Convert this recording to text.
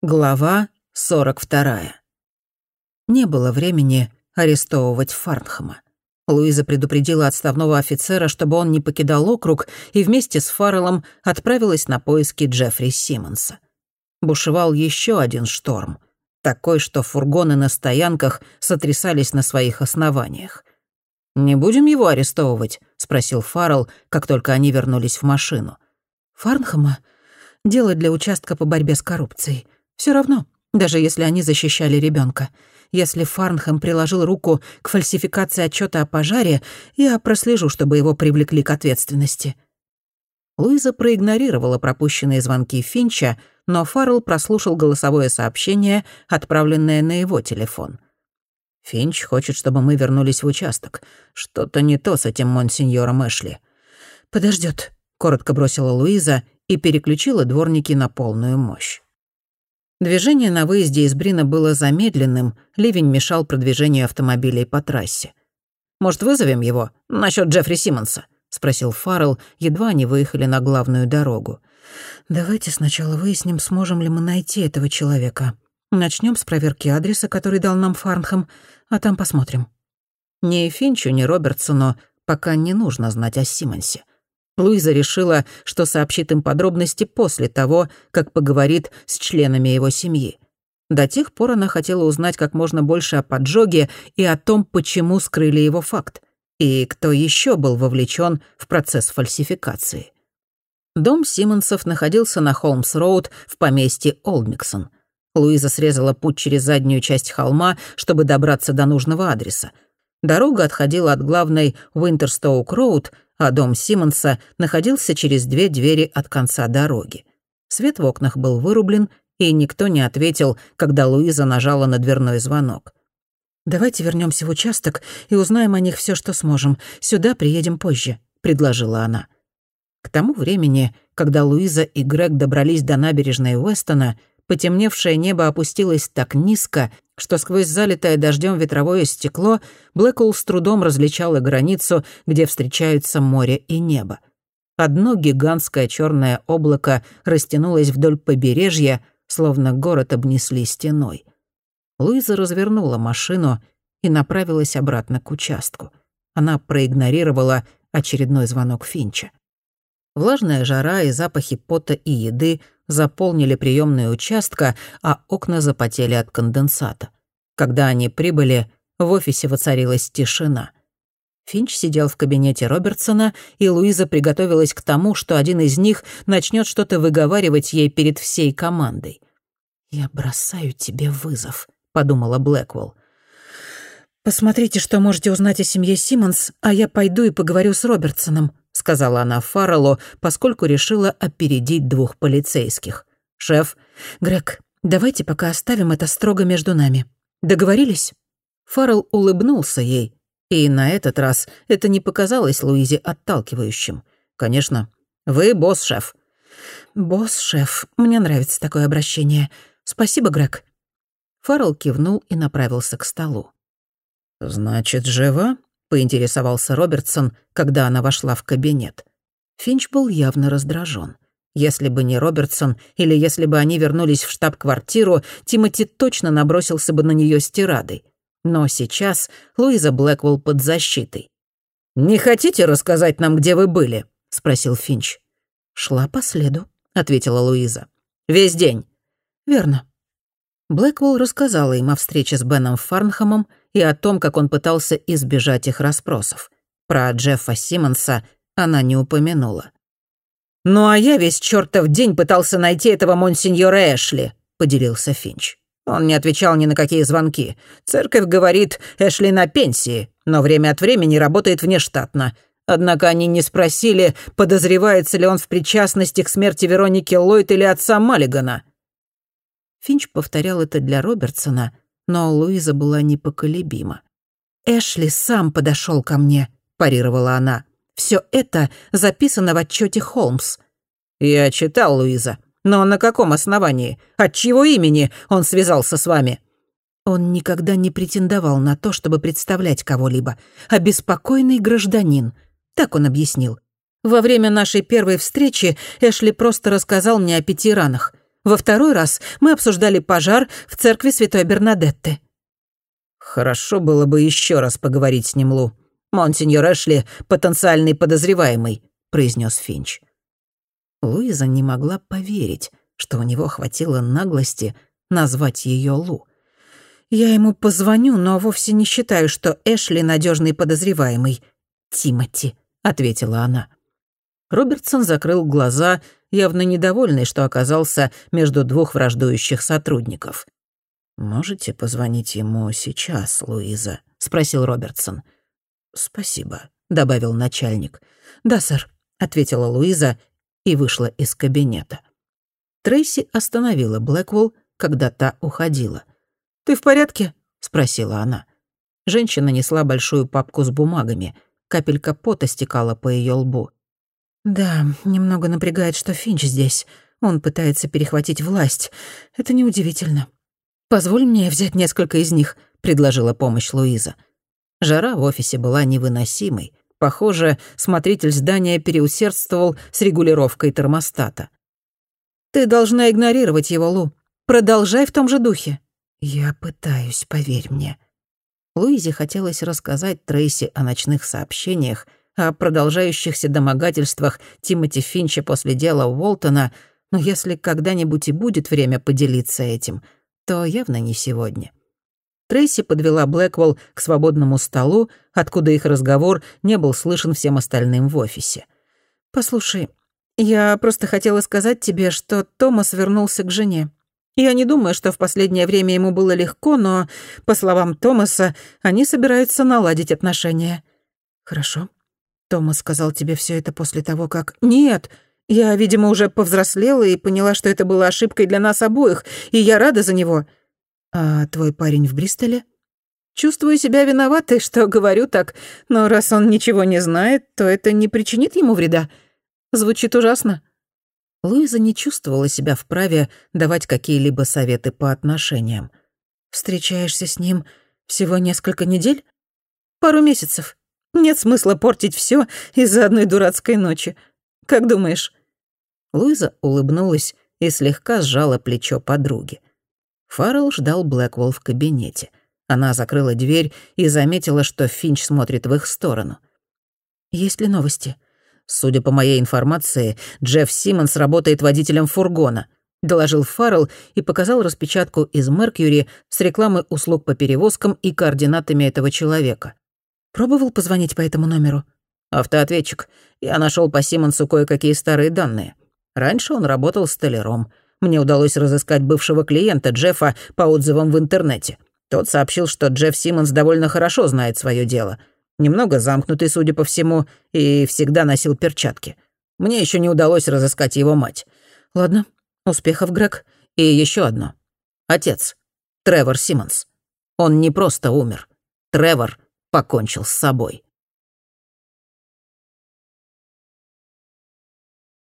Глава 42. Не было времени арестовывать Фарнхэма. Луиза предупредила отставного офицера, чтобы он не покидал округ, и вместе с Фарреллом отправилась на поиски Джеффри Симмонса. Бушевал еще один шторм, такой, что фургоны на стоянках сотрясались на своих основаниях. «Не будем его арестовывать?» — спросил Фаррелл, как только они вернулись в машину. «Фарнхэма? Дело для участка по борьбе с коррупцией. Все равно, даже если они защищали ребенка. Если Фарнхэм приложил руку к фальсификации отчета о пожаре, я прослежу, чтобы его привлекли к ответственности». Луиза проигнорировала пропущенные звонки Финча, но Фаррелл прослушал голосовое сообщение, отправленное на его телефон. «Финч хочет, чтобы мы вернулись в участок. Что-то не то с этим монсеньором Эшли». «Подождёт», — коротко бросила Луиза и переключила дворники на полную мощь. Движение на выезде из Брина было замедленным, ливень мешал продвижению автомобилей по трассе. «Может, вызовем его? Насчет Джеффри Симмонса?» — спросил Фаррелл, едва они выехали на главную дорогу. «Давайте сначала выясним, сможем ли мы найти этого человека. Начнем с проверки адреса, который дал нам Фарнхэм, а там посмотрим». Ни Финчу, ни Робертсону пока не нужно знать о Симмонсе. Луиза решила, что сообщит им подробности после того, как поговорит с членами его семьи. До тех пор она хотела узнать как можно больше о поджоге и о том, почему скрыли его факт, и кто еще был вовлечен в процесс фальсификации. Дом Симмонсов находился на Холмс-Роуд в поместье Олдмиксон. Луиза срезала путь через заднюю часть холма, чтобы добраться до нужного адреса. Дорога отходила от главной Уинтерстоук-Роуд — а дом Симмонса находился через две двери от конца дороги. Свет в окнах был вырублен, и никто не ответил, когда Луиза нажала на дверной звонок. «Давайте вернемся в участок и узнаем о них все, что сможем. Сюда приедем позже», — предложила она. К тому времени, когда Луиза и Грег добрались до набережной Уэстона, Потемневшее небо опустилось так низко, что сквозь залитое дождем ветровое стекло Блэкул с трудом различала границу, где встречаются море и небо. Одно гигантское черное облако растянулось вдоль побережья, словно город обнесли стеной. Луиза развернула машину и направилась обратно к участку. Она проигнорировала очередной звонок Финча. Влажная жара и запахи пота и еды заполнили приемные участка, а окна запотели от конденсата. Когда они прибыли, в офисе воцарилась тишина. Финч сидел в кабинете Робертсона, и Луиза приготовилась к тому, что один из них начнет что-то выговаривать ей перед всей командой. «Я бросаю тебе вызов», — подумала Блэквелл. «Посмотрите, что можете узнать о семье Симмонс, а я пойду и поговорю с Робертсоном», сказала она Фарреллу, поскольку решила опередить двух полицейских. «Шеф, Грег, давайте пока оставим это строго между нами. Договорились?» Фаррелл улыбнулся ей, и на этот раз это не показалось Луизе отталкивающим. «Конечно, вы босс, шеф». «Босс, шеф, мне нравится такое обращение. Спасибо, Грег». Фаррелл кивнул и направился к столу. «Значит, жива?» — поинтересовался Робертсон, когда она вошла в кабинет. Финч был явно раздражен. Если бы не Робертсон, или если бы они вернулись в штаб-квартиру, Тимоти точно набросился бы на нее с. Но сейчас Луиза Блэквелл под защитой. «Не хотите рассказать нам, где вы были?» — спросил Финч. «Шла по следу», — ответила Луиза. «Весь день?» «Верно». Блэквелл рассказала им о встрече с Беном Фарнхэмом и о том, как он пытался избежать их расспросов. Про Джеффа Симмонса она не упомянула. «Ну а я весь чертов день пытался найти этого монсеньора Эшли», — поделился Финч. Он не отвечал ни на какие звонки. Церковь говорит, Эшли на пенсии, но время от времени работает внештатно. Однако они не спросили, подозревается ли он в причастности к смерти Вероники Ллойд или отца Маллигана. Финч повторял это для Робертсона, но Луиза была непоколебима. «Эшли сам подошел ко мне», — парировала она. Все это записано в отчете Холмс». «Я читал, Луиза. Но на каком основании? От чьего имени он связался с вами?» Он никогда не претендовал на то, чтобы представлять кого-либо, беспокойный гражданин. Так он объяснил. Во время нашей первой встречи Эшли просто рассказал мне о пяти ранах. Во второй раз мы обсуждали пожар в церкви Святой Бернадетты». «Хорошо было бы еще раз поговорить с ним, Лу. Монсеньор Эшли — потенциальный подозреваемый», — произнес Финч. Луиза не могла поверить, что у него хватило наглости назвать ее Лу. «Я ему позвоню, но вовсе не считаю, что Эшли надежный подозреваемый. Тимати», — ответила она. Робертсон закрыл глаза, явно недовольный, что оказался между двух враждующих сотрудников. «Можете позвонить ему сейчас, Луиза?» — спросил Робертсон. «Спасибо», — добавил начальник. «Да, сэр», — ответила Луиза и вышла из кабинета. Трейси остановила Блэквелл, когда та уходила. «Ты в порядке?» — спросила она. Женщина несла большую папку с бумагами. Капелька пота стекала по ее лбу. «Да, немного напрягает, что Финч здесь. Он пытается перехватить власть. Это неудивительно. Позволь мне взять несколько из них», — предложила помощь Луиза. Жара в офисе была невыносимой. Похоже, смотритель здания переусердствовал с регулировкой термостата. «Ты должна игнорировать его, Лу. Продолжай в том же духе». «Я пытаюсь, поверь мне». Луизе хотелось рассказать Трейси о ночных сообщениях, о продолжающихся домогательствах Тимоти Финча после дела Уолтона, но если когда-нибудь и будет время поделиться этим, то явно не сегодня. Трейси подвела Блэквелл к свободному столу, откуда их разговор не был слышен всем остальным в офисе. «Послушай, я просто хотела сказать тебе, что Томас вернулся к жене. Я не думаю, что в последнее время ему было легко, но, по словам Томаса, они собираются наладить отношения». «Хорошо. Томас сказал тебе все это после того, как...» «Нет, я, видимо, уже повзрослела и поняла, что это было ошибкой для нас обоих, и я рада за него». «А твой парень в Бристоле?» «Чувствую себя виноватой, что говорю так, но раз он ничего не знает, то это не причинит ему вреда. Звучит ужасно». Луиза не чувствовала себя вправе давать какие-либо советы по отношениям. «Встречаешься с ним всего несколько недель?» «Пару месяцев. Нет смысла портить все из-за одной дурацкой ночи. Как думаешь?» Луиза улыбнулась и слегка сжала плечо подруги. Фаррелл ждал Блэквелл в кабинете. Она закрыла дверь и заметила, что Финч смотрит в их сторону. «Есть ли новости?» «Судя по моей информации, Джефф Симмонс работает водителем фургона», — доложил Фаррелл и показал распечатку из Меркьюри с рекламой услуг по перевозкам и координатами этого человека. «Пробовал позвонить по этому номеру?» «Автоответчик. Я нашел по Симмонсу кое-какие старые данные. Раньше он работал столяром. Мне удалось разыскать бывшего клиента Джеффа по отзывам в интернете. Тот сообщил, что Джефф Симмонс довольно хорошо знает свое дело. Немного замкнутый, судя по всему, и всегда носил перчатки. Мне еще не удалось разыскать его мать. Ладно, успехов, Грег. И еще одно. Отец. Тревор Симмонс. Он не просто умер. Тревор покончил с собой.